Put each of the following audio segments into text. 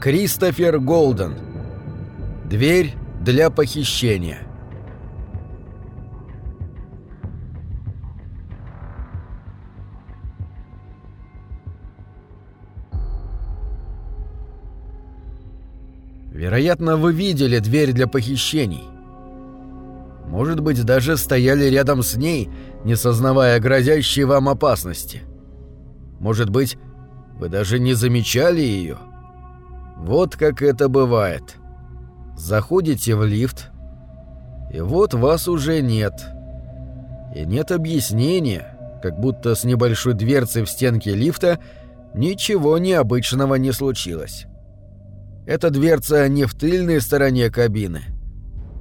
Кристофер Голден. Дверь для похищения. Вероятно, вы видели дверь для похищений. Может быть, даже стояли рядом с ней, не сознавая грозящей вам опасности. Может быть, вы даже не замечали ее. Вот как это бывает. Заходите в лифт, и вот вас уже нет. И нет объяснения, как будто с небольшой дверцей в стенке лифта ничего необычного не случилось. Эта дверца не в тыльной стороне кабины,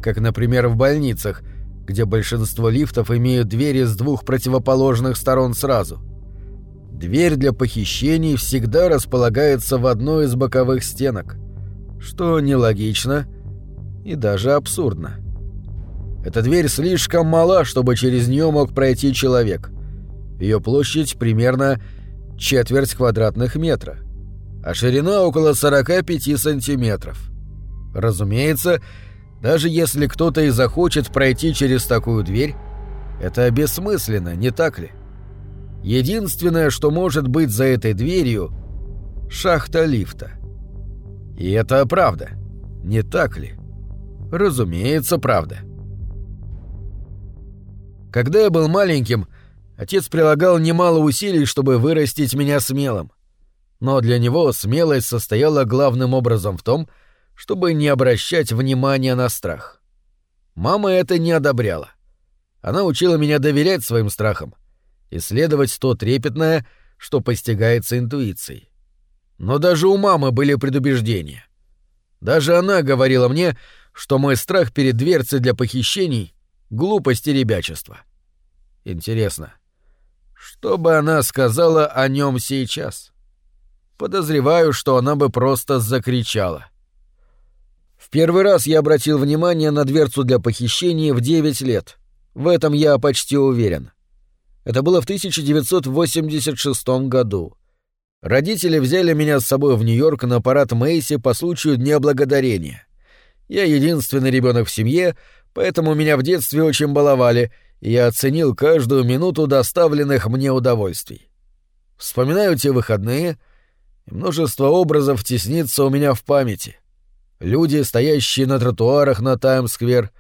как, например, в больницах, где большинство лифтов имеют двери с двух противоположных сторон сразу. Дверь для похищений всегда располагается в одной из боковых стенок, что нелогично и даже абсурдно. Эта дверь слишком мала, чтобы через нее мог пройти человек. Ее площадь примерно четверть квадратных метра – а ширина около 45 сантиметров. Разумеется, даже если кто-то и захочет пройти через такую дверь, это бессмысленно, не так ли? Единственное, что может быть за этой дверью — шахта лифта. И это правда, не так ли? Разумеется, правда. Когда я был маленьким, отец прилагал немало усилий, чтобы вырастить меня смелым но для него смелость состояла главным образом в том, чтобы не обращать внимания на страх. Мама это не одобряла. Она учила меня доверять своим страхам, исследовать то трепетное, что постигается интуицией. Но даже у мамы были предубеждения. Даже она говорила мне, что мой страх перед дверцей для похищений — глупость и ребячество. Интересно, что бы она сказала о нем сейчас? — Подозреваю, что она бы просто закричала. В первый раз я обратил внимание на дверцу для похищения в 9 лет. В этом я почти уверен. Это было в 1986 году. Родители взяли меня с собой в Нью-Йорк на парад Мэйси по случаю Дня Благодарения. Я единственный ребенок в семье, поэтому меня в детстве очень баловали, и я оценил каждую минуту доставленных мне удовольствий. Вспоминаю те выходные — и множество образов теснится у меня в памяти. Люди, стоящие на тротуарах на Таймс-сквер,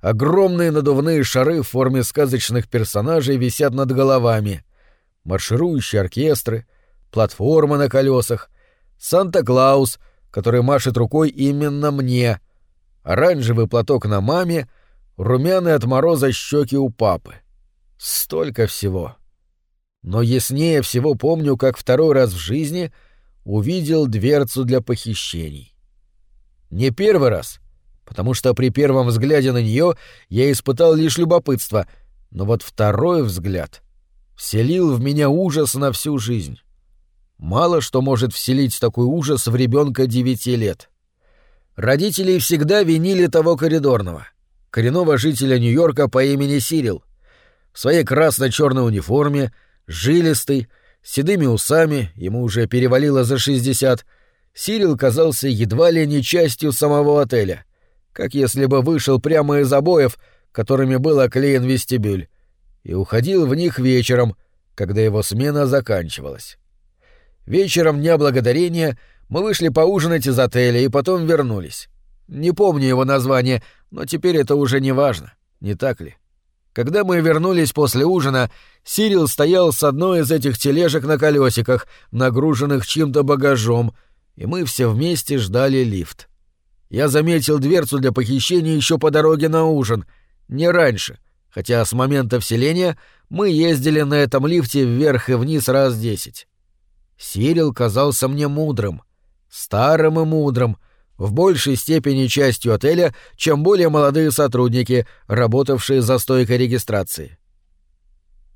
огромные надувные шары в форме сказочных персонажей висят над головами, марширующие оркестры, платформа на колесах, Санта-Клаус, который машет рукой именно мне, оранжевый платок на маме, румяные от мороза щеки у папы. Столько всего. Но яснее всего помню, как второй раз в жизни — увидел дверцу для похищений. Не первый раз, потому что при первом взгляде на нее я испытал лишь любопытство, но вот второй взгляд вселил в меня ужас на всю жизнь. Мало что может вселить такой ужас в ребенка девяти лет. Родители всегда винили того коридорного, коренного жителя Нью-Йорка по имени Сирил. В своей красно-черной униформе, жилистый, с седыми усами, ему уже перевалило за шестьдесят, Сирил казался едва ли не частью самого отеля, как если бы вышел прямо из обоев, которыми был оклеен вестибюль, и уходил в них вечером, когда его смена заканчивалась. Вечером Дня Благодарения мы вышли поужинать из отеля и потом вернулись. Не помню его название, но теперь это уже не важно, не так ли? Когда мы вернулись после ужина, Сирил стоял с одной из этих тележек на колесиках, нагруженных чем-то багажом, и мы все вместе ждали лифт. Я заметил дверцу для похищения еще по дороге на ужин, не раньше, хотя с момента вселения мы ездили на этом лифте вверх и вниз раз десять. Сирил казался мне мудрым, старым и мудрым, в большей степени частью отеля, чем более молодые сотрудники, работавшие за стойкой регистрации.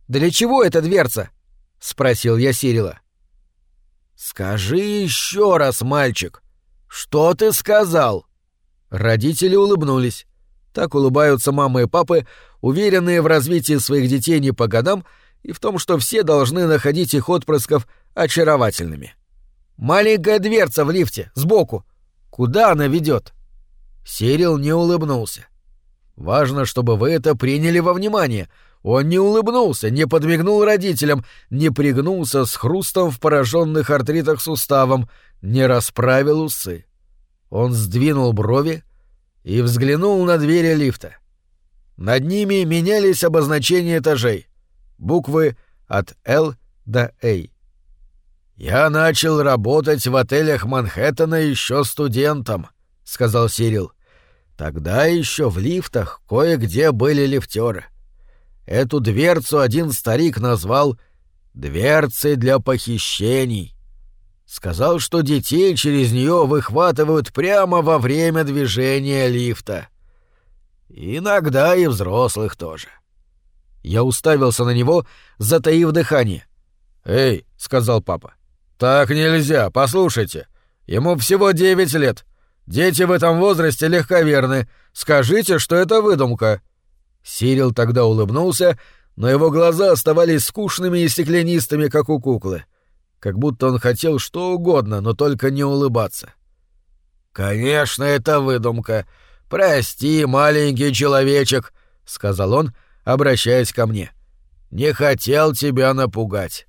«Для чего эта дверца?» — спросил я Сирила. «Скажи еще раз, мальчик, что ты сказал?» Родители улыбнулись. Так улыбаются мамы и папы, уверенные в развитии своих детей не по годам и в том, что все должны находить их отпрысков очаровательными. Маленькая дверца в лифте, сбоку. Куда она ведет? Сирил не улыбнулся. Важно, чтобы вы это приняли во внимание. Он не улыбнулся, не подмигнул родителям, не пригнулся с хрустом в пораженных артритах суставом, не расправил усы. Он сдвинул брови и взглянул на двери лифта. Над ними менялись обозначения этажей. Буквы от «Л» до «А». «Я начал работать в отелях Манхэттена еще студентом», — сказал Сирил. «Тогда еще в лифтах кое-где были лифтеры. Эту дверцу один старик назвал «дверцей для похищений». Сказал, что детей через нее выхватывают прямо во время движения лифта. Иногда и взрослых тоже. Я уставился на него, затаив дыхание. «Эй», — сказал папа, — «так нельзя, послушайте. Ему всего девять лет. Дети в этом возрасте легковерны. Скажите, что это выдумка». Сирил тогда улыбнулся, но его глаза оставались скучными и стеклянистыми, как у куклы. Как будто он хотел что угодно, но только не улыбаться. «Конечно, это выдумка. Прости, маленький человечек», — сказал он, обращаясь ко мне. «Не хотел тебя напугать.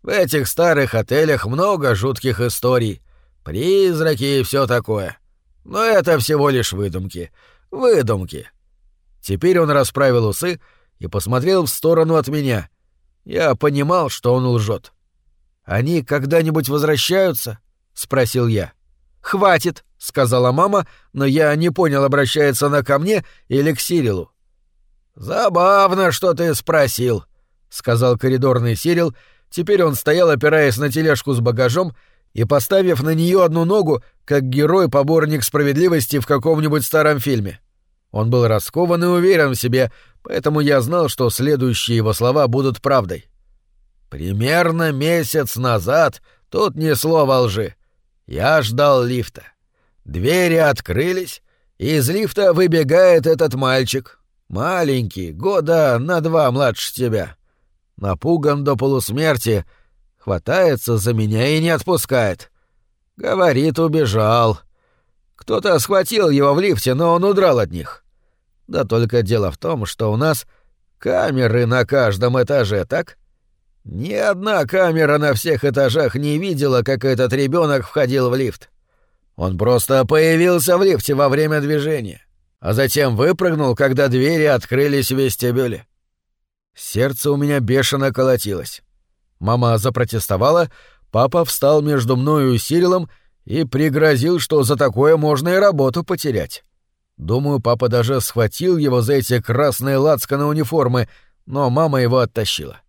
В этих старых отелях много жутких историй. Призраки и все такое. Но это всего лишь выдумки. Выдумки. Теперь он расправил усы и посмотрел в сторону от меня. Я понимал, что он лжет. «Они когда-нибудь возвращаются?» — спросил я. «Хватит», — сказала мама, но я не понял, обращается она ко мне или к Сирилу. «Забавно, что ты спросил», — сказал коридорный Сирил. Теперь он стоял, опираясь на тележку с багажом и поставив на нее одну ногу, как герой-поборник справедливости в каком-нибудь старом фильме. Он был раскован и уверен в себе, поэтому я знал, что следующие его слова будут правдой. «Примерно месяц назад тут ни слова лжи. Я ждал лифта. Двери открылись, и из лифта выбегает этот мальчик. Маленький, года на два младше тебя. Напуган до полусмерти, хватается за меня и не отпускает. Говорит, убежал. Кто-то схватил его в лифте, но он удрал от них. Да только дело в том, что у нас камеры на каждом этаже, так? Ни одна камера на всех этажах не видела, как этот ребенок входил в лифт. Он просто появился в лифте во время движения, а затем выпрыгнул, когда двери открылись в вестибюле. Сердце у меня бешено колотилось. Мама запротестовала, папа встал между мною и Сирилом и пригрозил, что за такое можно и работу потерять. Думаю, папа даже схватил его за эти красные лацканы униформы, но мама его оттащила.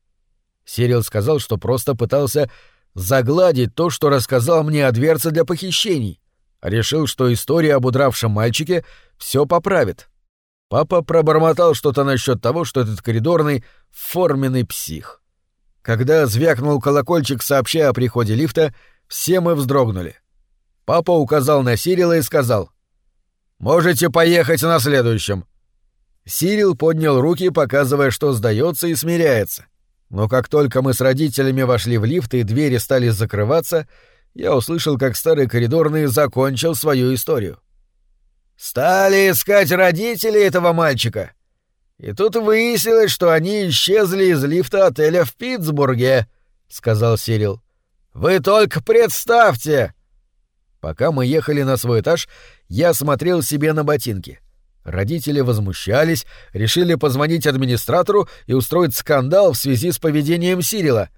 Сирил сказал, что просто пытался загладить то, что рассказал мне о дверце для похищений. Решил, что история об удравшем мальчике все поправит. Папа пробормотал что-то насчет того, что этот коридорный — форменный псих. Когда звякнул колокольчик, сообщая о приходе лифта, все мы вздрогнули. Папа указал на Сирила и сказал — Можете поехать на следующем. Сирил поднял руки, показывая, что сдается и смиряется. Но как только мы с родителями вошли в лифт и двери стали закрываться, я услышал, как старый коридорный закончил свою историю. Стали искать родителей этого мальчика. И тут выяснилось, что они исчезли из лифта отеля в Питтсбурге, сказал Сирил. Вы только представьте! Пока мы ехали на свой этаж, я смотрел себе на ботинки. Родители возмущались, решили позвонить администратору и устроить скандал в связи с поведением Сирила.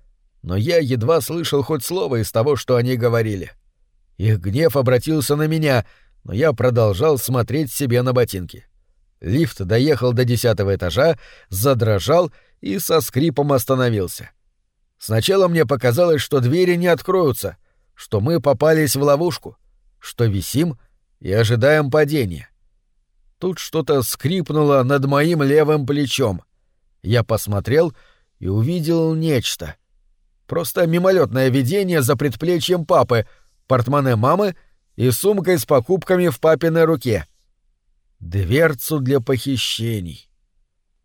Но я едва слышал хоть слово из того, что они говорили. Их гнев обратился на меня, но я продолжал смотреть себе на ботинки. Лифт доехал до десятого этажа, задрожал и со скрипом остановился. Сначала мне показалось, что двери не откроются, что мы попались в ловушку, что висим — и ожидаем падения. Тут что-то скрипнуло над моим левым плечом. Я посмотрел и увидел нечто. Просто мимолетное видение за предплечьем папы, портмоне мамы и сумкой с покупками в папиной руке. Дверцу для похищений.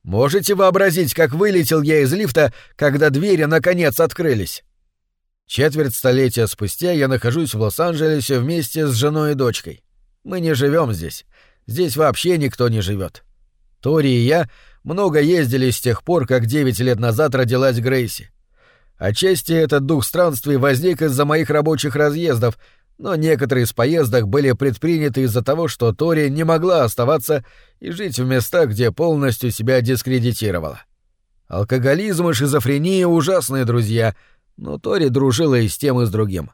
Можете вообразить, как вылетел я из лифта, когда двери наконец открылись? Четверть столетия спустя я нахожусь в Лос-Анджелесе вместе с женой и дочкой. Мы не живем здесь. Здесь вообще никто не живет. Тори и я много ездили с тех пор, как девять лет назад родилась Грейси. Отчасти этот дух странствий возник из-за моих рабочих разъездов, но некоторые из поездок были предприняты из-за того, что Тори не могла оставаться и жить в местах, где полностью себя дискредитировала. Алкоголизм и шизофрения — ужасные друзья, но Тори дружила и с тем, и с другим.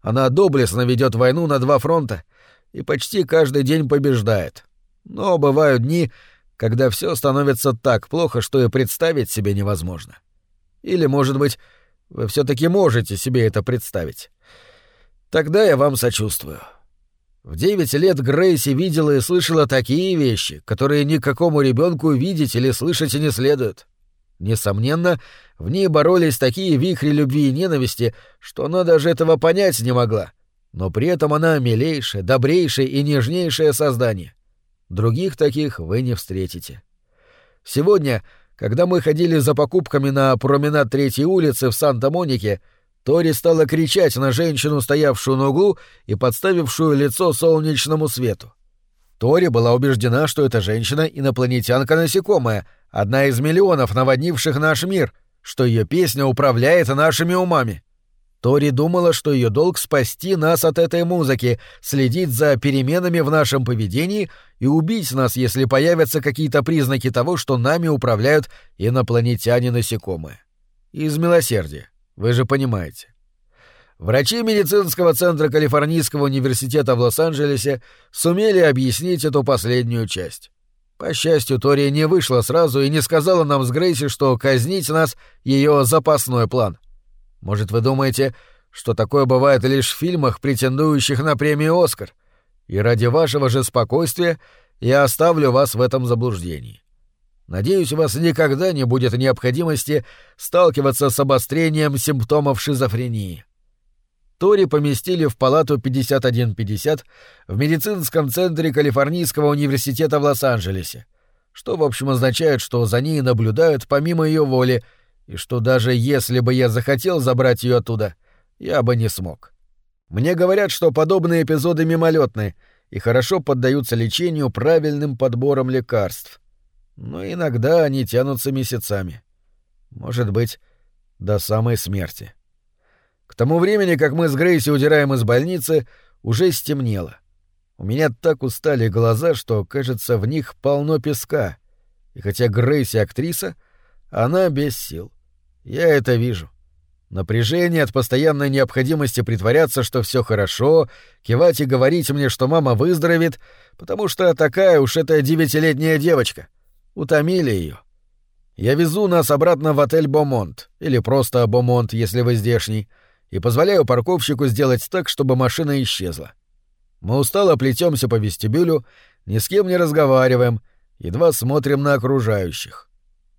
Она доблестно ведет войну на два фронта и почти каждый день побеждает. Но бывают дни, когда все становится так плохо, что и представить себе невозможно. Или, может быть, вы все таки можете себе это представить. Тогда я вам сочувствую. В девять лет Грейси видела и слышала такие вещи, которые никакому ребенку видеть или слышать не следует. Несомненно, в ней боролись такие вихри любви и ненависти, что она даже этого понять не могла. Но при этом она милейшее, добрейшее и нежнейшее создание. Других таких вы не встретите. Сегодня, когда мы ходили за покупками на променад Третьей улицы в Санта-Монике, Тори стала кричать на женщину, стоявшую на углу и подставившую лицо солнечному свету. Тори была убеждена, что эта женщина — инопланетянка-насекомая, одна из миллионов, наводнивших наш мир, что ее песня управляет нашими умами. Тори думала, что ее долг спасти нас от этой музыки, следить за переменами в нашем поведении и убить нас, если появятся какие-то признаки того, что нами управляют инопланетяне-насекомые. Из милосердия. Вы же понимаете. Врачи медицинского центра Калифорнийского университета в Лос-Анджелесе сумели объяснить эту последнюю часть. По счастью, Тори не вышла сразу и не сказала нам с Грейси, что казнить нас — ее запасной план. Может, вы думаете, что такое бывает лишь в фильмах, претендующих на премию «Оскар», и ради вашего же спокойствия я оставлю вас в этом заблуждении. Надеюсь, у вас никогда не будет необходимости сталкиваться с обострением симптомов шизофрении. Тори поместили в палату 5150 в медицинском центре Калифорнийского университета в Лос-Анджелесе, что, в общем, означает, что за ней наблюдают помимо ее воли, и что даже если бы я захотел забрать ее оттуда, я бы не смог. Мне говорят, что подобные эпизоды мимолетны и хорошо поддаются лечению правильным подбором лекарств но иногда они тянутся месяцами. Может быть, до самой смерти. К тому времени, как мы с Грейси удираем из больницы, уже стемнело. У меня так устали глаза, что, кажется, в них полно песка. И хотя Грейси актриса, она без сил. Я это вижу. Напряжение от постоянной необходимости притворяться, что все хорошо, кивать и говорить мне, что мама выздоровеет, потому что такая уж эта девятилетняя девочка — утомили ее. Я везу нас обратно в отель Бомонт, или просто Бомонт, если вы здешний, и позволяю парковщику сделать так, чтобы машина исчезла. Мы устало плетемся по вестибюлю, ни с кем не разговариваем, едва смотрим на окружающих.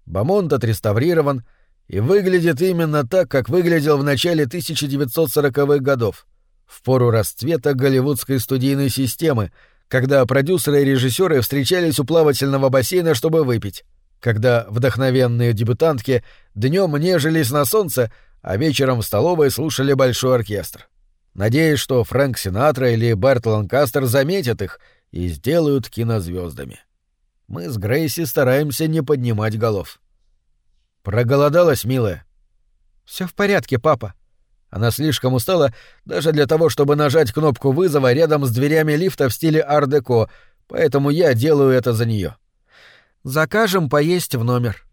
Бомонт отреставрирован и выглядит именно так, как выглядел в начале 1940-х годов, в пору расцвета голливудской студийной системы — когда продюсеры и режиссеры встречались у плавательного бассейна, чтобы выпить, когда вдохновенные дебютантки днем нежились на солнце, а вечером в столовой слушали большой оркестр. Надеюсь, что Фрэнк Синатра или Берт Ланкастер заметят их и сделают кинозвездами. Мы с Грейси стараемся не поднимать голов. Проголодалась, милая. Все в порядке, папа. Она слишком устала даже для того, чтобы нажать кнопку вызова рядом с дверями лифта в стиле ар-деко, поэтому я делаю это за нее. Закажем поесть в номер.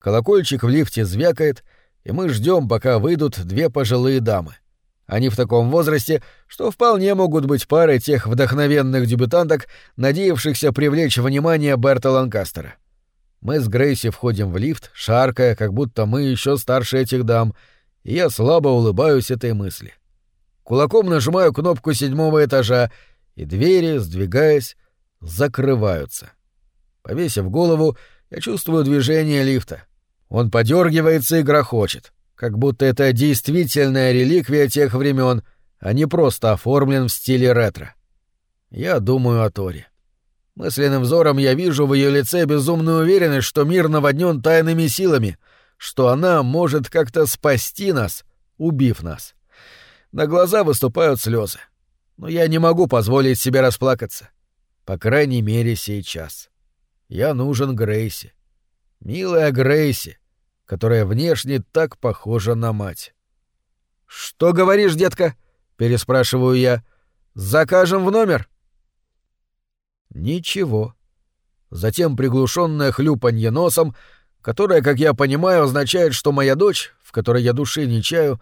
Колокольчик в лифте звякает, и мы ждем, пока выйдут две пожилые дамы. Они в таком возрасте, что вполне могут быть парой тех вдохновенных дебютанток, надеявшихся привлечь внимание Берта Ланкастера. Мы с Грейси входим в лифт, шаркая, как будто мы еще старше этих дам — и я слабо улыбаюсь этой мысли. Кулаком нажимаю кнопку седьмого этажа, и двери, сдвигаясь, закрываются. Повесив голову, я чувствую движение лифта. Он подергивается и грохочет, как будто это действительная реликвия тех времен, а не просто оформлен в стиле ретро. Я думаю о Торе. Мысленным взором я вижу в ее лице безумную уверенность, что мир наводнен тайными силами — что она может как-то спасти нас, убив нас. На глаза выступают слезы. Но я не могу позволить себе расплакаться. По крайней мере, сейчас. Я нужен Грейси. Милая Грейси, которая внешне так похожа на мать. «Что говоришь, детка?» — переспрашиваю я. «Закажем в номер?» Ничего. Затем приглушенное хлюпанье носом, которое, как я понимаю, означает, что моя дочь, в которой я души не чаю,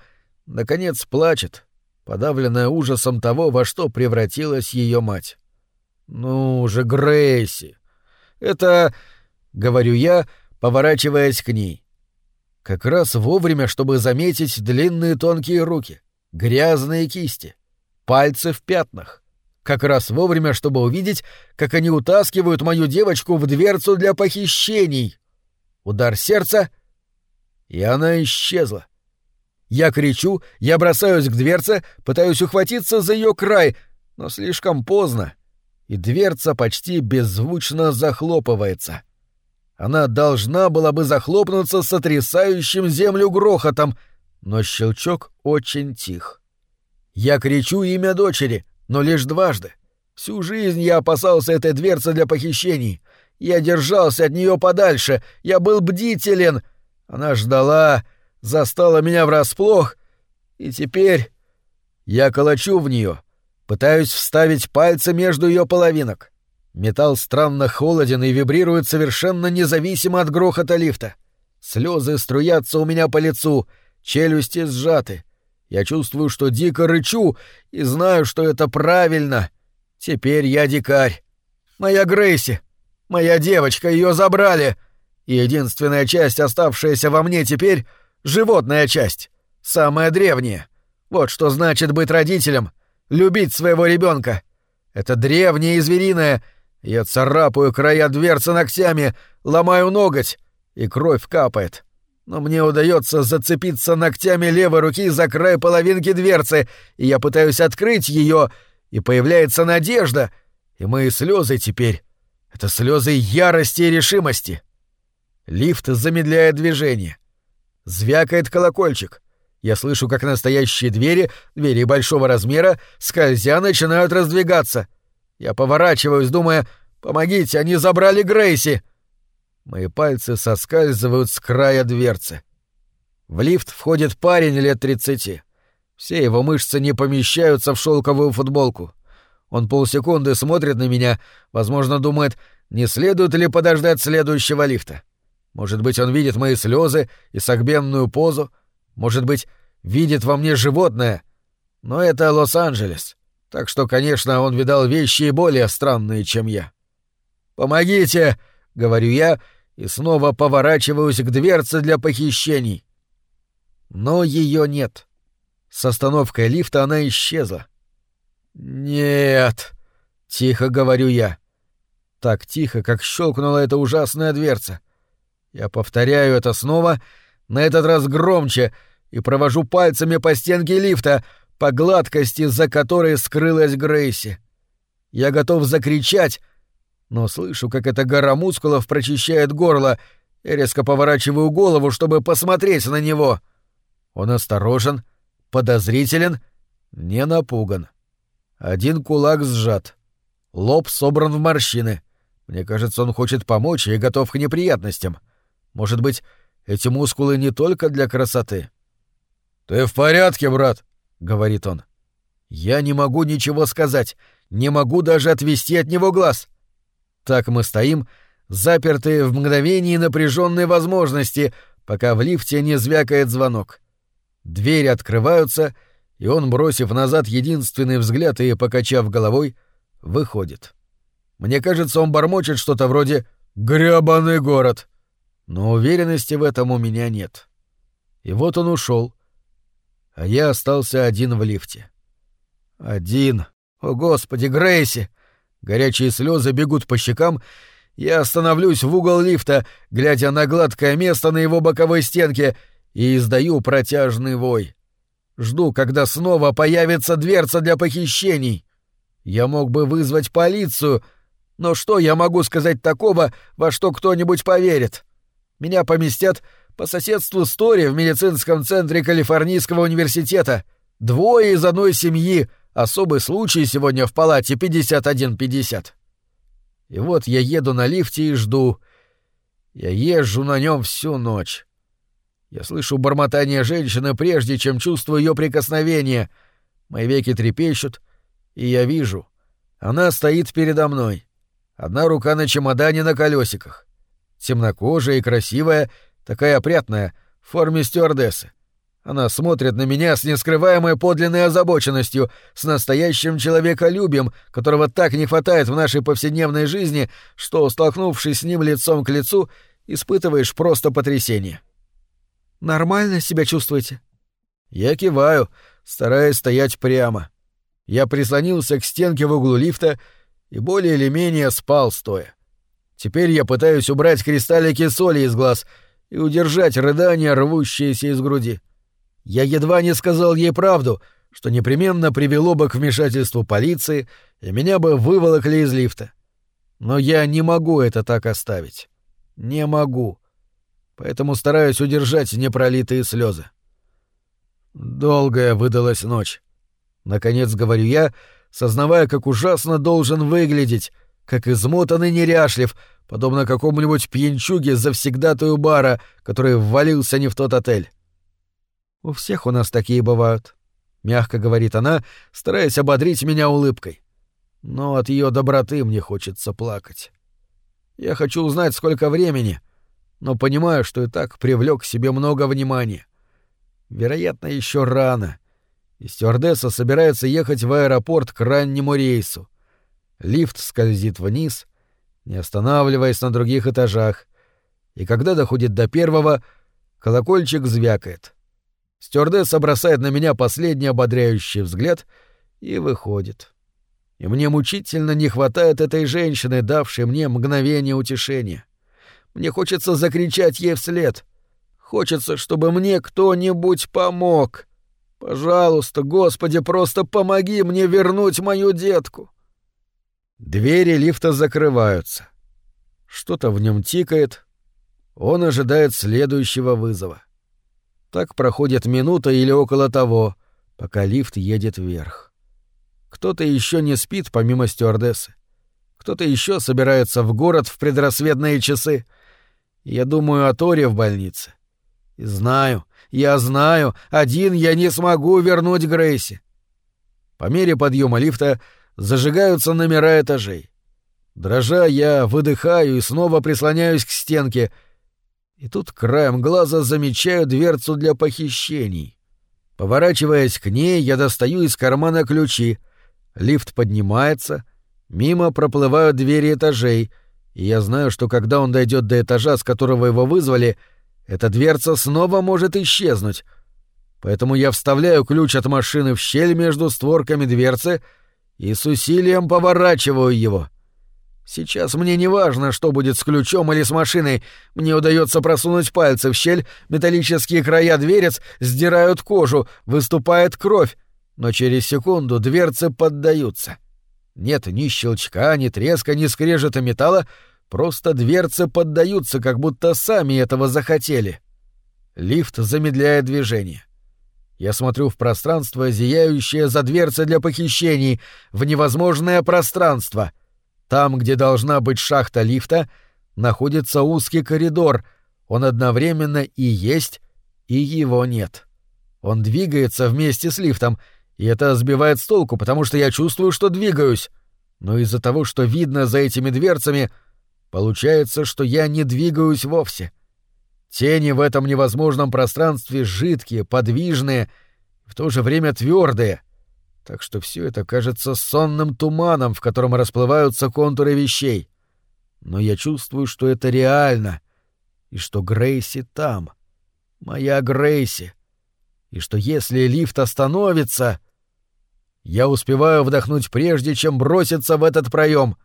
наконец плачет, подавленная ужасом того, во что превратилась ее мать. «Ну же, Грейси! Это...» — говорю я, поворачиваясь к ней. Как раз вовремя, чтобы заметить длинные тонкие руки, грязные кисти, пальцы в пятнах. Как раз вовремя, чтобы увидеть, как они утаскивают мою девочку в дверцу для похищений. Удар сердца, и она исчезла. Я кричу, я бросаюсь к дверце, пытаюсь ухватиться за ее край, но слишком поздно, и дверца почти беззвучно захлопывается. Она должна была бы захлопнуться сотрясающим землю грохотом, но щелчок очень тих. Я кричу имя дочери, но лишь дважды. Всю жизнь я опасался этой дверцы для похищений. Я держался от нее подальше, я был бдителен. Она ждала, застала меня врасплох, и теперь я колочу в нее, пытаюсь вставить пальцы между ее половинок. Металл странно холоден и вибрирует совершенно независимо от грохота лифта. Слезы струятся у меня по лицу, челюсти сжаты. Я чувствую, что дико рычу, и знаю, что это правильно. Теперь я дикарь. Моя Грейси, моя девочка, ее забрали. И единственная часть, оставшаяся во мне теперь — Животная часть. Самая древняя. Вот что значит быть родителем. Любить своего ребенка. Это древнее и звериное. Я царапаю края дверцы ногтями, ломаю ноготь, и кровь капает. Но мне удается зацепиться ногтями левой руки за край половинки дверцы, и я пытаюсь открыть ее, и появляется надежда, и мои слезы теперь — это слезы ярости и решимости. Лифт замедляет движение — Звякает колокольчик. Я слышу, как настоящие двери, двери большого размера, скользя начинают раздвигаться. Я поворачиваюсь, думая, «Помогите, они забрали Грейси!» Мои пальцы соскальзывают с края дверцы. В лифт входит парень лет тридцати. Все его мышцы не помещаются в шелковую футболку. Он полсекунды смотрит на меня, возможно, думает, не следует ли подождать следующего лифта. Может быть, он видит мои слезы и согбенную позу. Может быть, видит во мне животное. Но это Лос-Анджелес. Так что, конечно, он видал вещи и более странные, чем я. «Помогите!» — говорю я и снова поворачиваюсь к дверце для похищений. Но ее нет. С остановкой лифта она исчезла. «Нет!» — тихо говорю я. Так тихо, как щелкнула эта ужасная дверца. Я повторяю это снова, на этот раз громче, и провожу пальцами по стенке лифта, по гладкости, за которой скрылась Грейси. Я готов закричать, но слышу, как эта гора мускулов прочищает горло, и резко поворачиваю голову, чтобы посмотреть на него. Он осторожен, подозрителен, не напуган. Один кулак сжат. Лоб собран в морщины. Мне кажется, он хочет помочь и готов к неприятностям. Может быть, эти мускулы не только для красоты? «Ты в порядке, брат?» — говорит он. «Я не могу ничего сказать, не могу даже отвести от него глаз». Так мы стоим, запертые в мгновении напряженной возможности, пока в лифте не звякает звонок. Двери открываются, и он, бросив назад единственный взгляд и покачав головой, выходит. Мне кажется, он бормочет что-то вроде «грёбаный город», но уверенности в этом у меня нет. И вот он ушел, а я остался один в лифте. Один. О, Господи, Грейси! Горячие слезы бегут по щекам. Я остановлюсь в угол лифта, глядя на гладкое место на его боковой стенке, и издаю протяжный вой. Жду, когда снова появится дверца для похищений. Я мог бы вызвать полицию, но что я могу сказать такого, во что кто-нибудь поверит? Меня поместят по соседству с Тори в медицинском центре Калифорнийского университета. Двое из одной семьи. Особый случай сегодня в палате 51-50. И вот я еду на лифте и жду. Я езжу на нем всю ночь. Я слышу бормотание женщины, прежде чем чувствую ее прикосновение. Мои веки трепещут, и я вижу. Она стоит передо мной. Одна рука на чемодане на колесиках. Темнокожая и красивая, такая опрятная, в форме стюардессы. Она смотрит на меня с нескрываемой подлинной озабоченностью, с настоящим человеколюбием, которого так не хватает в нашей повседневной жизни, что, столкнувшись с ним лицом к лицу, испытываешь просто потрясение. «Нормально себя чувствуете?» Я киваю, стараясь стоять прямо. Я прислонился к стенке в углу лифта и более или менее спал стоя. Теперь я пытаюсь убрать кристаллики соли из глаз и удержать рыдания, рвущиеся из груди. Я едва не сказал ей правду, что непременно привело бы к вмешательству полиции, и меня бы выволокли из лифта. Но я не могу это так оставить. Не могу. Поэтому стараюсь удержать непролитые слезы. Долгая выдалась ночь. Наконец говорю я, сознавая, как ужасно должен выглядеть, как измотанный неряшлив, подобно какому-нибудь пьянчуге завсегдатую бара, который ввалился не в тот отель. У всех у нас такие бывают, мягко говорит она, стараясь ободрить меня улыбкой. Но от ее доброты мне хочется плакать. Я хочу узнать, сколько времени, но понимаю, что и так привлек к себе много внимания. Вероятно, еще рано. И стюардесса собирается ехать в аэропорт к раннему рейсу. Лифт скользит вниз, не останавливаясь на других этажах, и когда доходит до первого, колокольчик звякает. Стюардесса бросает на меня последний ободряющий взгляд и выходит. И мне мучительно не хватает этой женщины, давшей мне мгновение утешения. Мне хочется закричать ей вслед. Хочется, чтобы мне кто-нибудь помог. Пожалуйста, Господи, просто помоги мне вернуть мою детку. Двери лифта закрываются. Что-то в нем тикает. Он ожидает следующего вызова. Так проходит минута или около того, пока лифт едет вверх. Кто-то еще не спит помимо стюардессы. Кто-то еще собирается в город в предрассветные часы. Я думаю о Торе в больнице. И знаю, я знаю, один я не смогу вернуть Грейси. По мере подъема лифта зажигаются номера этажей. Дрожа, я выдыхаю и снова прислоняюсь к стенке — и тут краем глаза замечаю дверцу для похищений. Поворачиваясь к ней, я достаю из кармана ключи. Лифт поднимается, мимо проплывают двери этажей, и я знаю, что когда он дойдет до этажа, с которого его вызвали, эта дверца снова может исчезнуть. Поэтому я вставляю ключ от машины в щель между створками дверцы с усилием поворачиваю его — Сейчас мне не важно, что будет с ключом или с машиной. Мне удается просунуть пальцы в щель, металлические края дверец сдирают кожу, выступает кровь. Но через секунду дверцы поддаются. Нет ни щелчка, ни треска, ни скрежета металла, просто дверцы поддаются, как будто сами этого захотели. Лифт замедляет движение. Я смотрю в пространство, зияющее за дверцы для похищений, в невозможное пространство — там, где должна быть шахта лифта, находится узкий коридор. Он одновременно и есть, и его нет. Он двигается вместе с лифтом, и это сбивает с толку, потому что я чувствую, что двигаюсь. Но из-за того, что видно за этими дверцами, получается, что я не двигаюсь вовсе. Тени в этом невозможном пространстве жидкие, подвижные, в то же время твердые так что все это кажется сонным туманом, в котором расплываются контуры вещей. Но я чувствую, что это реально, и что Грейси там. Моя Грейси. И что если лифт остановится... Я успеваю вдохнуть прежде, чем броситься в этот проем.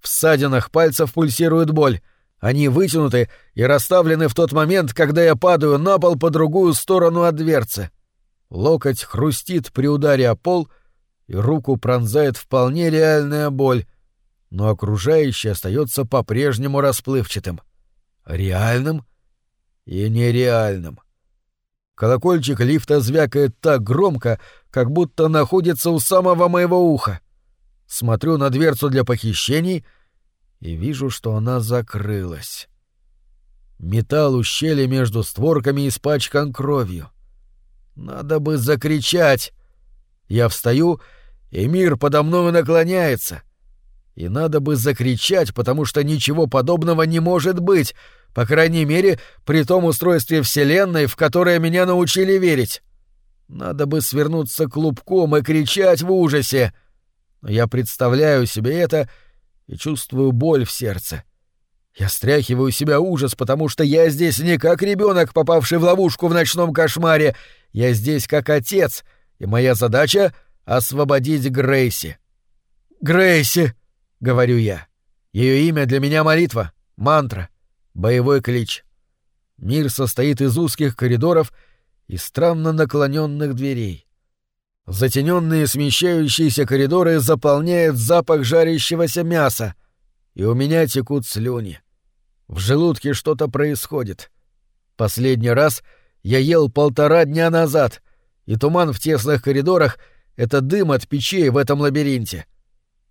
В ссадинах пальцев пульсирует боль. Они вытянуты и расставлены в тот момент, когда я падаю на пол по другую сторону от дверцы. — Локоть хрустит при ударе о пол, и руку пронзает вполне реальная боль, но окружающее остается по-прежнему расплывчатым. Реальным? и нереальным. Колокольчик лифта звякает так громко, как будто находится у самого моего уха. Смотрю на дверцу для похищений и вижу, что она закрылась. Металл у щели между створками испачкан кровью. Надо бы закричать. Я встаю, и мир подо мной наклоняется. И надо бы закричать, потому что ничего подобного не может быть, по крайней мере, при том устройстве Вселенной, в которое меня научили верить. Надо бы свернуться клубком и кричать в ужасе. Но я представляю себе это и чувствую боль в сердце. Я стряхиваю себя ужас, потому что я здесь не как ребенок, попавший в ловушку в ночном кошмаре. Я здесь как отец, и моя задача — освободить Грейси. «Грейси!» — говорю я. Ее имя для меня молитва, мантра, боевой клич. Мир состоит из узких коридоров и странно наклоненных дверей. Затененные смещающиеся коридоры заполняют запах жарящегося мяса, и у меня текут слюни. В желудке что-то происходит. Последний раз я ел полтора дня назад, и туман в тесных коридорах — это дым от печей в этом лабиринте.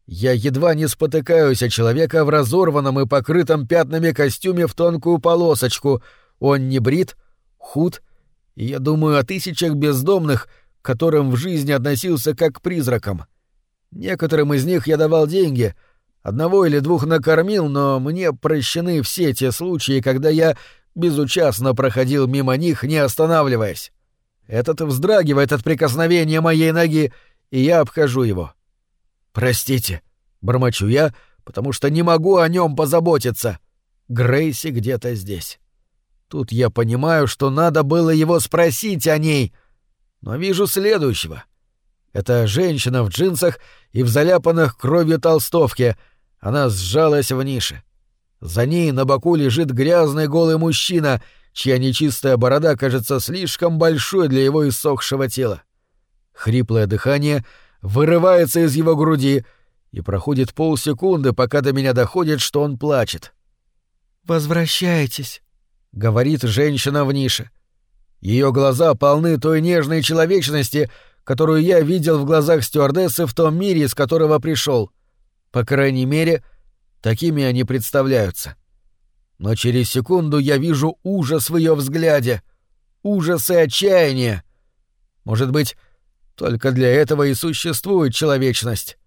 Я едва не спотыкаюсь о человека в разорванном и покрытом пятнами костюме в тонкую полосочку. Он не брит, худ, и я думаю о тысячах бездомных, к которым в жизни относился как к призракам. Некоторым из них я давал деньги, одного или двух накормил, но мне прощены все те случаи, когда я безучастно проходил мимо них, не останавливаясь. Этот вздрагивает от прикосновения моей ноги, и я обхожу его. «Простите», — бормочу я, потому что не могу о нем позаботиться. Грейси где-то здесь. Тут я понимаю, что надо было его спросить о ней, но вижу следующего. Это женщина в джинсах и в заляпанных кровью толстовке. Она сжалась в нише. За ней на боку лежит грязный голый мужчина, чья нечистая борода кажется слишком большой для его иссохшего тела. Хриплое дыхание вырывается из его груди, и проходит полсекунды, пока до меня доходит, что он плачет. «Возвращайтесь», — говорит женщина в нише. Ее глаза полны той нежной человечности, которую я видел в глазах стюардессы в том мире, из которого пришел. По крайней мере, такими они представляются. Но через секунду я вижу ужас в ее взгляде, ужас и отчаяние. Может быть, только для этого и существует человечность.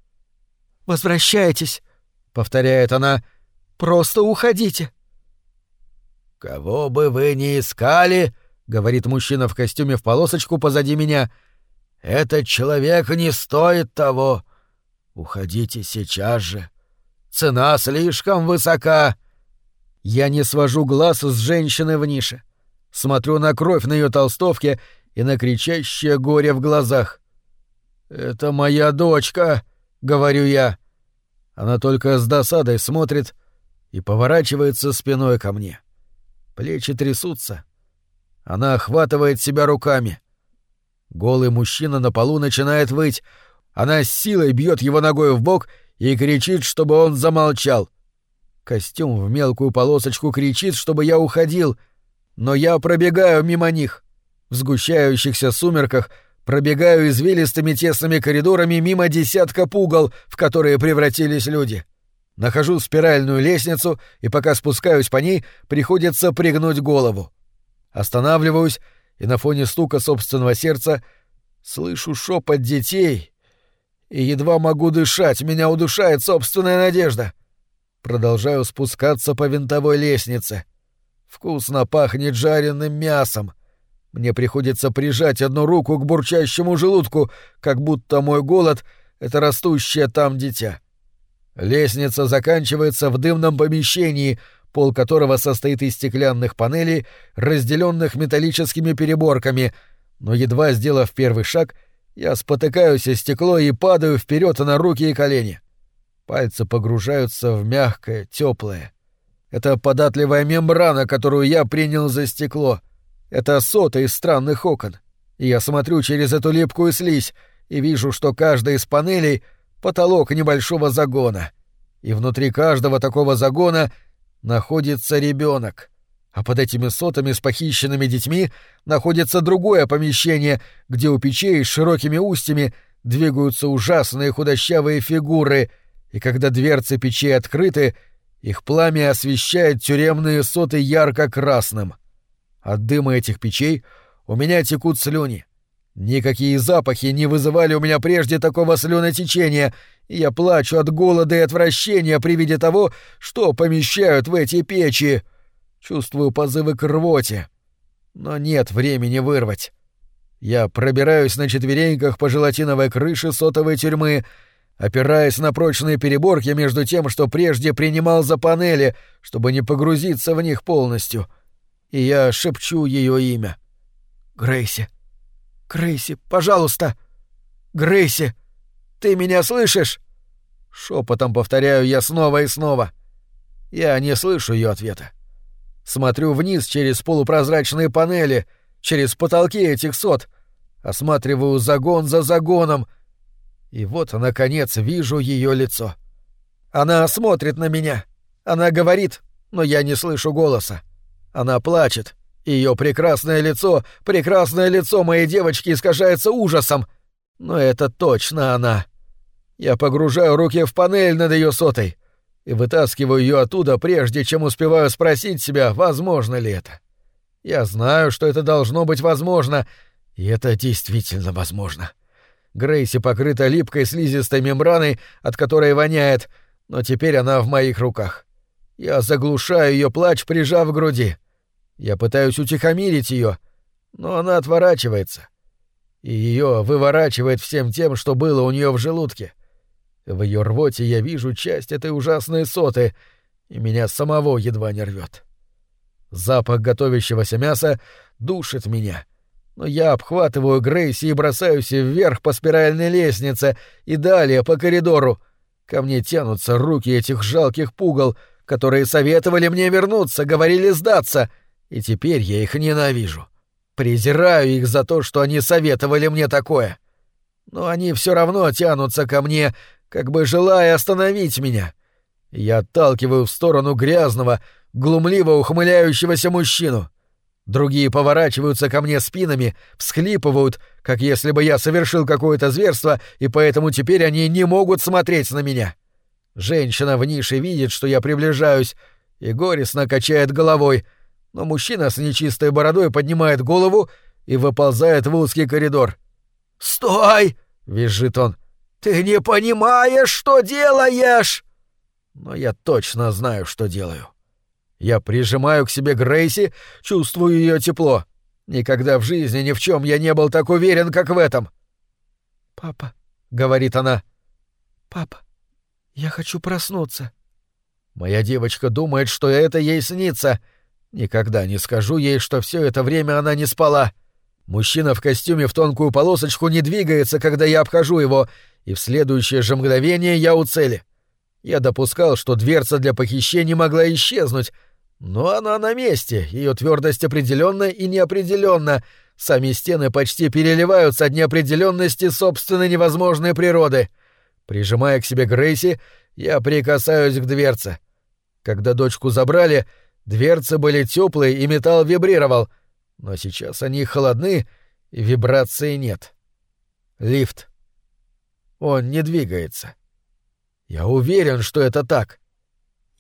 «Возвращайтесь», — повторяет она, — «просто уходите». «Кого бы вы ни искали», — говорит мужчина в костюме в полосочку позади меня, — «этот человек не стоит того. Уходите сейчас же. Цена слишком высока». Я не свожу глаз с женщины в нише. Смотрю на кровь на ее толстовке и на кричащее горе в глазах. «Это моя дочка», — говорю я. Она только с досадой смотрит и поворачивается спиной ко мне. Плечи трясутся. Она охватывает себя руками. Голый мужчина на полу начинает выть. Она с силой бьет его ногой в бок и кричит, чтобы он замолчал. Костюм в мелкую полосочку кричит, чтобы я уходил, но я пробегаю мимо них. В сгущающихся сумерках пробегаю извилистыми тесными коридорами мимо десятка пугал, в которые превратились люди. Нахожу спиральную лестницу, и пока спускаюсь по ней, приходится пригнуть голову. Останавливаюсь, и на фоне стука собственного сердца слышу шепот детей, и едва могу дышать, меня удушает собственная надежда. Продолжаю спускаться по винтовой лестнице. Вкусно пахнет жареным мясом. Мне приходится прижать одну руку к бурчащему желудку, как будто мой голод — это растущее там дитя. Лестница заканчивается в дымном помещении, пол которого состоит из стеклянных панелей, разделенных металлическими переборками, но едва сделав первый шаг, я спотыкаюсь о стекло и падаю вперед на руки и колени. Пальцы погружаются в мягкое, теплое. Это податливая мембрана, которую я принял за стекло. Это сота из странных окон. И я смотрю через эту липкую слизь и вижу, что каждая из панелей — потолок небольшого загона. И внутри каждого такого загона находится ребенок. А под этими сотами с похищенными детьми находится другое помещение, где у печей с широкими устьями двигаются ужасные худощавые фигуры, и когда дверцы печей открыты, их пламя освещает тюремные соты ярко-красным. От дыма этих печей у меня текут слюни. Никакие запахи не вызывали у меня прежде такого слюнотечения, и я плачу от голода и отвращения при виде того, что помещают в эти печи. Чувствую позывы к рвоте. Но нет времени вырвать. Я пробираюсь на четвереньках по желатиновой крыше сотовой тюрьмы, опираясь на прочные переборки между тем, что прежде принимал за панели, чтобы не погрузиться в них полностью. И я шепчу ее имя. «Грейси! Грейси, пожалуйста! Грейси! Ты меня слышишь?» Шепотом повторяю я снова и снова. Я не слышу ее ответа. Смотрю вниз через полупрозрачные панели, через потолки этих сот, осматриваю загон за загоном, и вот, наконец, вижу ее лицо. Она смотрит на меня. Она говорит, но я не слышу голоса. Она плачет. Ее прекрасное лицо, прекрасное лицо моей девочки искажается ужасом. Но это точно она. Я погружаю руки в панель над ее сотой и вытаскиваю ее оттуда, прежде чем успеваю спросить себя, возможно ли это. Я знаю, что это должно быть возможно, и это действительно возможно. Грейси покрыта липкой слизистой мембраной, от которой воняет, но теперь она в моих руках. Я заглушаю ее плач, прижав к груди. Я пытаюсь утихомирить ее, но она отворачивается. И ее выворачивает всем тем, что было у нее в желудке. В ее рвоте я вижу часть этой ужасной соты, и меня самого едва не рвет. Запах готовящегося мяса душит меня. Но я обхватываю Грейси и бросаюсь вверх по спиральной лестнице и далее по коридору. Ко мне тянутся руки этих жалких пугал, которые советовали мне вернуться, говорили сдаться, и теперь я их ненавижу. Презираю их за то, что они советовали мне такое. Но они все равно тянутся ко мне, как бы желая остановить меня. Я отталкиваю в сторону грязного, глумливо ухмыляющегося мужчину. Другие поворачиваются ко мне спинами, всхлипывают, как если бы я совершил какое-то зверство, и поэтому теперь они не могут смотреть на меня. Женщина в нише видит, что я приближаюсь, и горестно качает головой, но мужчина с нечистой бородой поднимает голову и выползает в узкий коридор. «Стой!» — визжит он. «Ты не понимаешь, что делаешь!» Но я точно знаю, что делаю. Я прижимаю к себе Грейси, чувствую ее тепло. Никогда в жизни ни в чем я не был так уверен, как в этом. «Папа», — говорит она, — «папа, я хочу проснуться». Моя девочка думает, что это ей снится. Никогда не скажу ей, что все это время она не спала. Мужчина в костюме в тонкую полосочку не двигается, когда я обхожу его, и в следующее же мгновение я у цели. Я допускал, что дверца для похищения могла исчезнуть, но она на месте, ее твердость определенна и неопределенна. Сами стены почти переливаются от неопределенности собственной невозможной природы. Прижимая к себе Грейси, я прикасаюсь к дверце. Когда дочку забрали, дверцы были теплые и металл вибрировал, но сейчас они холодны и вибрации нет. Лифт. Он не двигается. Я уверен, что это так.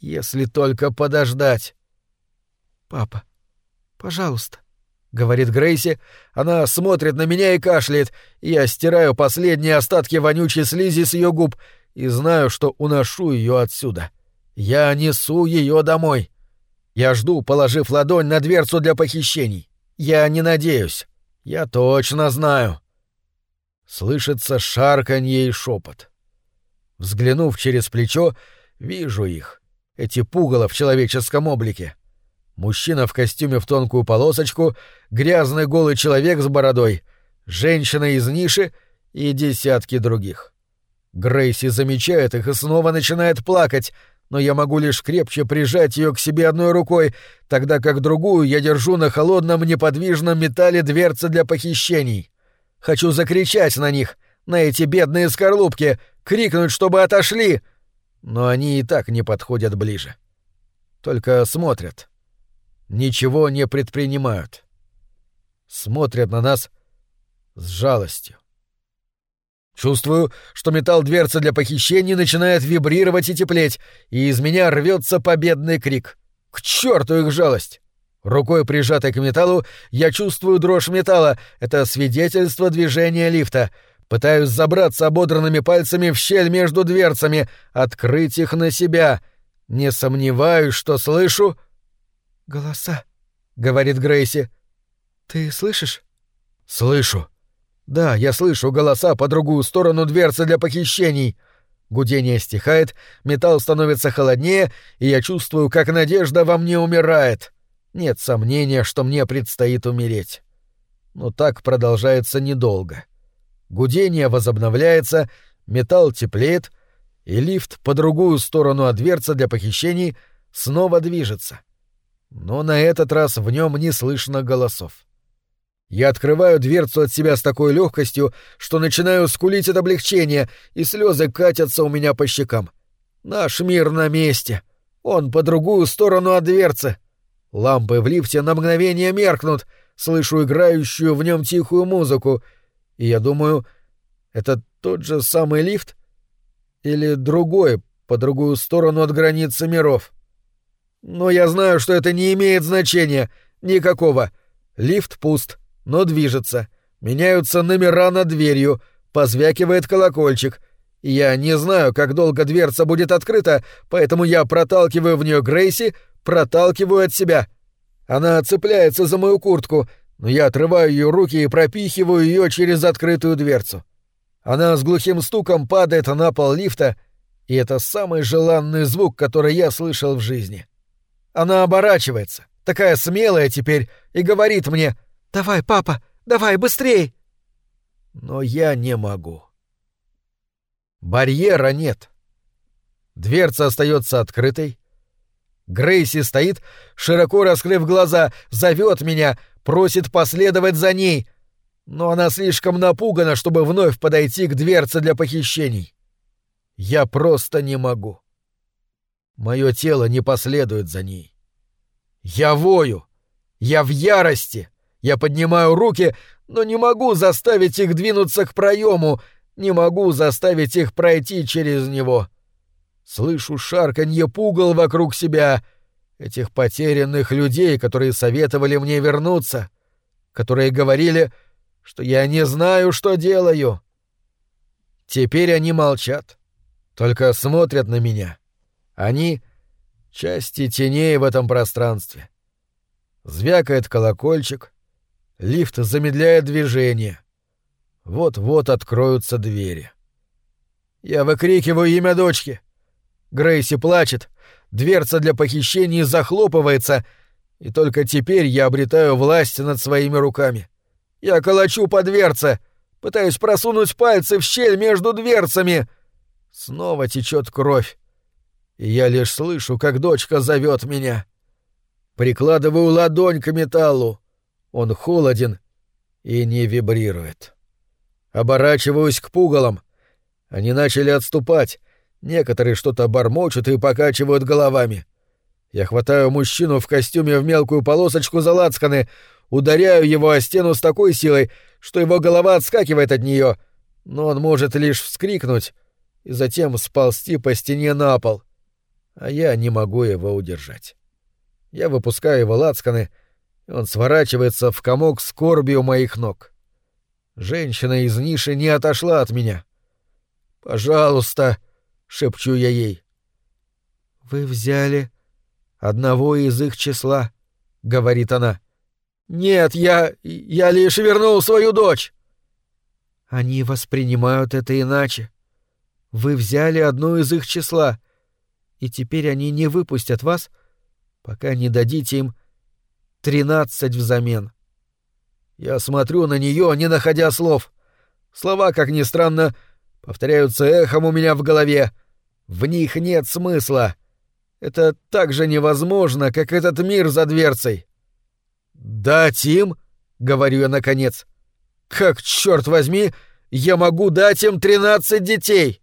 Если только подождать. «Папа, пожалуйста», — говорит Грейси. Она смотрит на меня и кашляет. Я стираю последние остатки вонючей слизи с ее губ и знаю, что уношу ее отсюда. Я несу ее домой. Я жду, положив ладонь на дверцу для похищений. Я не надеюсь. Я точно знаю. Слышится шарканье и шепот. Взглянув через плечо, вижу их. Эти пугало в человеческом облике. Мужчина в костюме в тонкую полосочку, грязный голый человек с бородой, женщина из ниши и десятки других. Грейси замечает их и снова начинает плакать, но я могу лишь крепче прижать ее к себе одной рукой, тогда как другую я держу на холодном неподвижном металле дверцы для похищений. Хочу закричать на них, на эти бедные скорлупки, крикнуть, чтобы отошли, но они и так не подходят ближе. Только смотрят — ничего не предпринимают. Смотрят на нас с жалостью. Чувствую, что металл дверцы для похищения начинает вибрировать и теплеть, и из меня рвется победный крик. К черту их жалость! Рукой прижатой к металлу я чувствую дрожь металла. Это свидетельство движения лифта. Пытаюсь забраться ободранными пальцами в щель между дверцами, открыть их на себя. Не сомневаюсь, что слышу... «Голоса», — говорит Грейси. «Ты слышишь?» «Слышу. Да, я слышу голоса по другую сторону дверцы для похищений». Гудение стихает, металл становится холоднее, и я чувствую, как надежда во мне умирает. Нет сомнения, что мне предстоит умереть. Но так продолжается недолго. Гудение возобновляется, металл теплеет, и лифт по другую сторону от дверца для похищений снова движется. Но на этот раз в нем не слышно голосов. Я открываю дверцу от себя с такой легкостью, что начинаю скулить от облегчения, и слезы катятся у меня по щекам. Наш мир на месте. Он по другую сторону от дверцы. Лампы в лифте на мгновение меркнут, слышу играющую в нем тихую музыку, и я думаю, это тот же самый лифт или другой, по другую сторону от границы миров. Но я знаю, что это не имеет значения, никакого. Лифт пуст, но движется. Меняются номера над дверью, позвякивает колокольчик. Я не знаю, как долго дверца будет открыта, поэтому я проталкиваю в нее Грейси, проталкиваю от себя. Она цепляется за мою куртку, но я отрываю ее руки и пропихиваю ее через открытую дверцу. Она с глухим стуком падает на пол лифта, и это самый желанный звук, который я слышал в жизни. Она оборачивается, такая смелая теперь, и говорит мне «Давай, папа, давай, быстрей!» Но я не могу. Барьера нет. Дверца остается открытой, Грейси стоит, широко раскрыв глаза, зовет меня, просит последовать за ней. Но она слишком напугана, чтобы вновь подойти к дверце для похищений. Я просто не могу. Мое тело не последует за ней. Я вою. Я в ярости. Я поднимаю руки, но не могу заставить их двинуться к проему, не могу заставить их пройти через него. Слышу шарканье пугал вокруг себя, этих потерянных людей, которые советовали мне вернуться, которые говорили, что я не знаю, что делаю. Теперь они молчат, только смотрят на меня. Они — части теней в этом пространстве. Звякает колокольчик, лифт замедляет движение. Вот-вот откроются двери. Я выкрикиваю имя дочки — Грейси плачет, дверца для похищения захлопывается, и только теперь я обретаю власть над своими руками. Я колочу по дверце, пытаюсь просунуть пальцы в щель между дверцами. Снова течет кровь, и я лишь слышу, как дочка зовет меня. Прикладываю ладонь к металлу. Он холоден и не вибрирует. Оборачиваюсь к пугалам. Они начали отступать, Некоторые что-то бормочут и покачивают головами. Я хватаю мужчину в костюме в мелкую полосочку за лацканы, ударяю его о стену с такой силой, что его голова отскакивает от нее, но он может лишь вскрикнуть и затем сползти по стене на пол. А я не могу его удержать. Я выпускаю его лацканы, он сворачивается в комок скорби у моих ног. Женщина из ниши не отошла от меня. «Пожалуйста», шепчу я ей. Вы взяли одного из их числа, говорит она. Нет, я я лишь вернул свою дочь. Они воспринимают это иначе. Вы взяли одну из их числа, и теперь они не выпустят вас, пока не дадите им тринадцать взамен. Я смотрю на нее, не находя слов. Слова, как ни странно, повторяются эхом у меня в голове. В них нет смысла. Это так же невозможно, как этот мир за дверцей. «Да, Тим», — говорю я наконец, — «как, черт возьми, я могу дать им тринадцать детей?»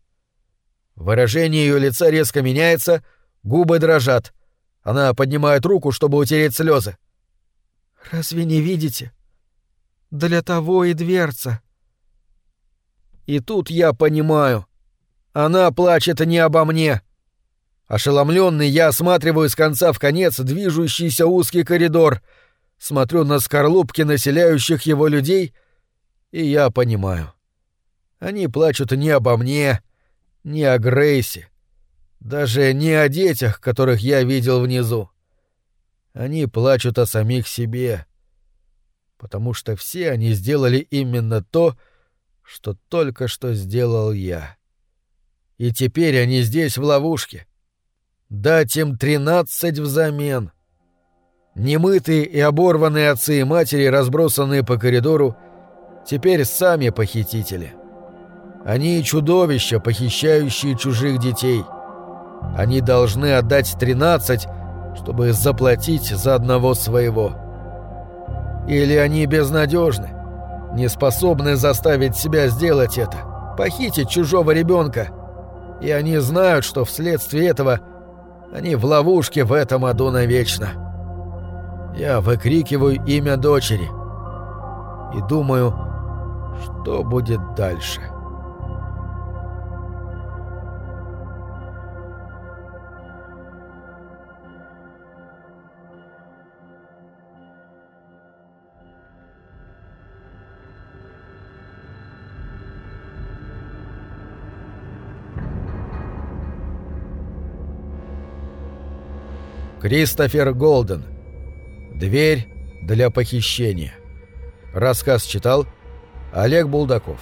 Выражение ее лица резко меняется, губы дрожат. Она поднимает руку, чтобы утереть слезы. «Разве не видите? Для того и дверца». И тут я понимаю. Она плачет не обо мне. Ошеломленный, я осматриваю с конца в конец движущийся узкий коридор, смотрю на скорлупки населяющих его людей, и я понимаю. Они плачут не обо мне, не о Грейсе, даже не о детях, которых я видел внизу. Они плачут о самих себе, потому что все они сделали именно то, что только что сделал я. И теперь они здесь в ловушке. Дать им тринадцать взамен. Немытые и оборванные отцы и матери, разбросанные по коридору, теперь сами похитители. Они чудовища, похищающие чужих детей. Они должны отдать тринадцать, чтобы заплатить за одного своего. Или они безнадежны, не способны заставить себя сделать это, похитить чужого ребенка. И они знают, что вследствие этого они в ловушке в этом аду навечно. Я выкрикиваю имя дочери и думаю, что будет дальше. Кристофер Голден. Дверь для похищения. Рассказ читал Олег Булдаков.